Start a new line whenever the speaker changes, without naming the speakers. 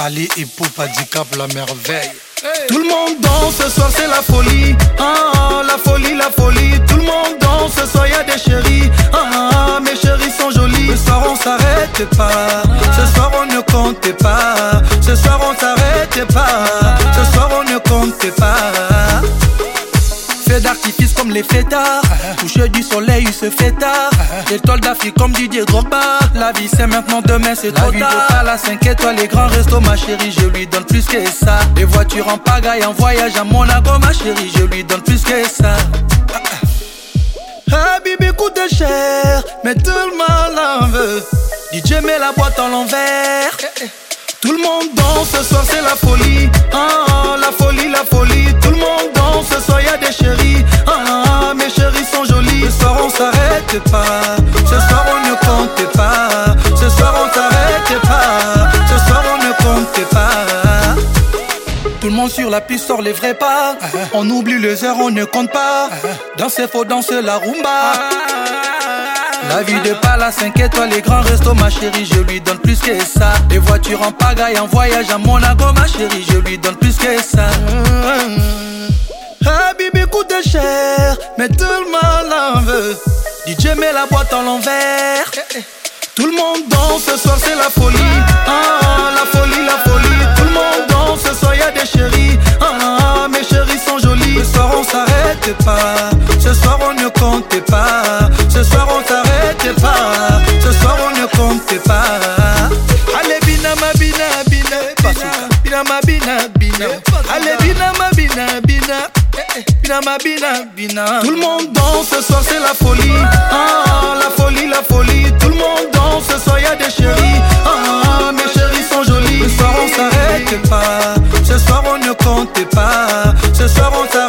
Ali Ipoupa Dicap, la merveille. Tout le monde danse, ce soir c'est la folie. Ah, la folie, la folie. Tout le monde danse, ce soir y a des chéris. Ah, mes chéris sont jolis. Ce soir on s'arrête pas. Ce soir on ne compte pas. Ce soir on s'arrête pas. Ce soir on ne compte pas. Comme les fêtards. Touche du soleil, il se fait tard. Étoile d'Afrique comme Didier Drogba. La vie c'est maintenant, demain c'est trop tard. La la 5 étoiles, les grands restos, ma chérie, je lui donne plus que ça. Les voitures en pagaille, en voyage à Monaco, ma chérie, je lui donne plus que ça. Ah, Bibi coûte cher, mais tout le monde en veut. DJ met la boîte en l'envers. Tout le monde danse, ce soir c'est la folie. Ah, pas. Ce soir on ne compte pas. Ce soir on s'arrête pas. Ce soir on ne compte pas. Tout le monde sur la piste sort les vrais pas. On oublie les heures, on ne compte pas. Danser, faut danser la rumba. La vie de palace 5 étoiles, les grands restos, ma chérie, je lui donne plus que ça. Les voitures en pagaille, en voyage à Monaco, ma chérie, je lui donne plus que ça. Ah, Bibi coûte cher, mais tout le monde. DJ met la boîte en l'envers. Tout le monde danse, ce soir c'est la folie. Ah, la folie, la folie. Tout le monde danse, ce soir y a des chéris. Ah, mes chéris sont jolis. Ce soir on s'arrête pas. Ce soir on ne compte pas. Ce soir on s'arrête pas. Ce soir on ne compte pas. Allez, bina ma bina bina bina. Ma bina. Allez, bina ma bina bina. Tout le monde danse ce soir c'est la folie. Ah, ah, la folie la folie. Tout le monde danse ce soir y a des chéris. Ah, ah, mes chéris sont jolis. Ce soir on s'arrête pas. Ce soir on ne compte pas. Ce soir on s'arrête